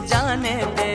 जाने दे।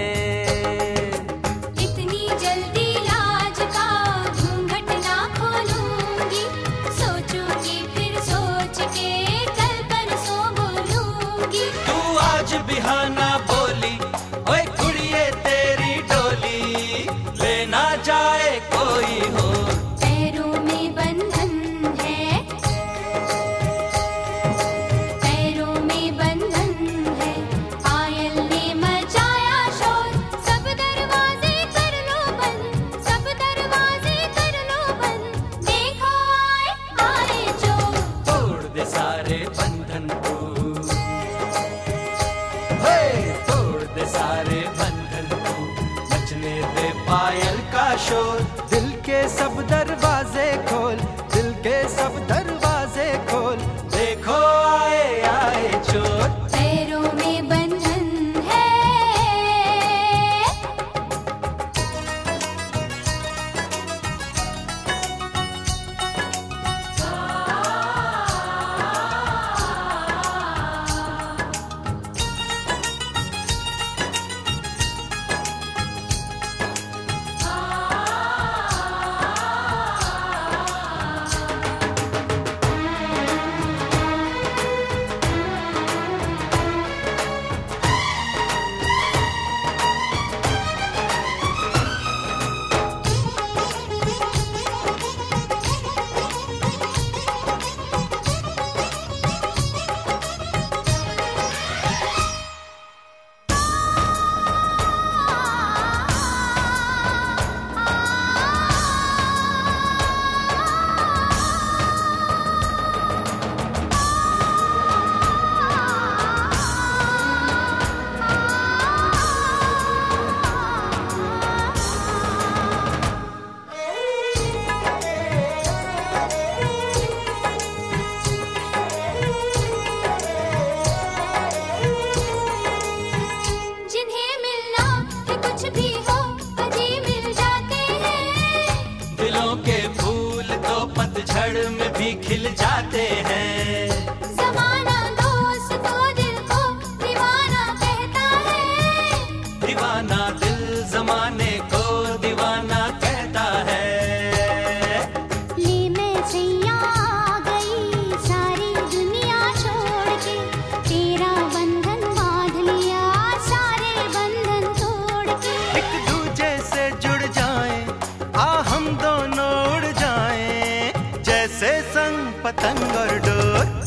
रंग पतंग और डोर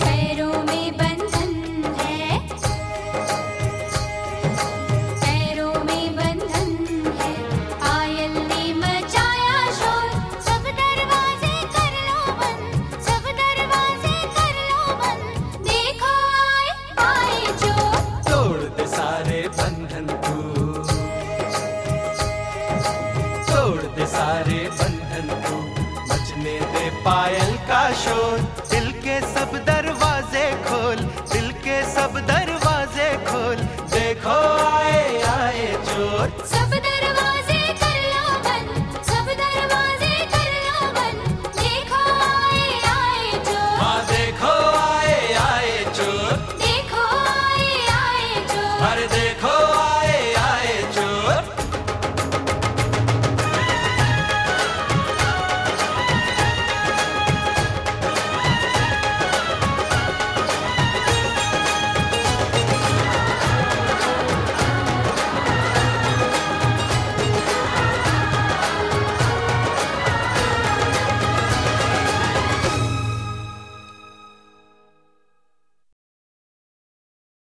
पायल का शोर।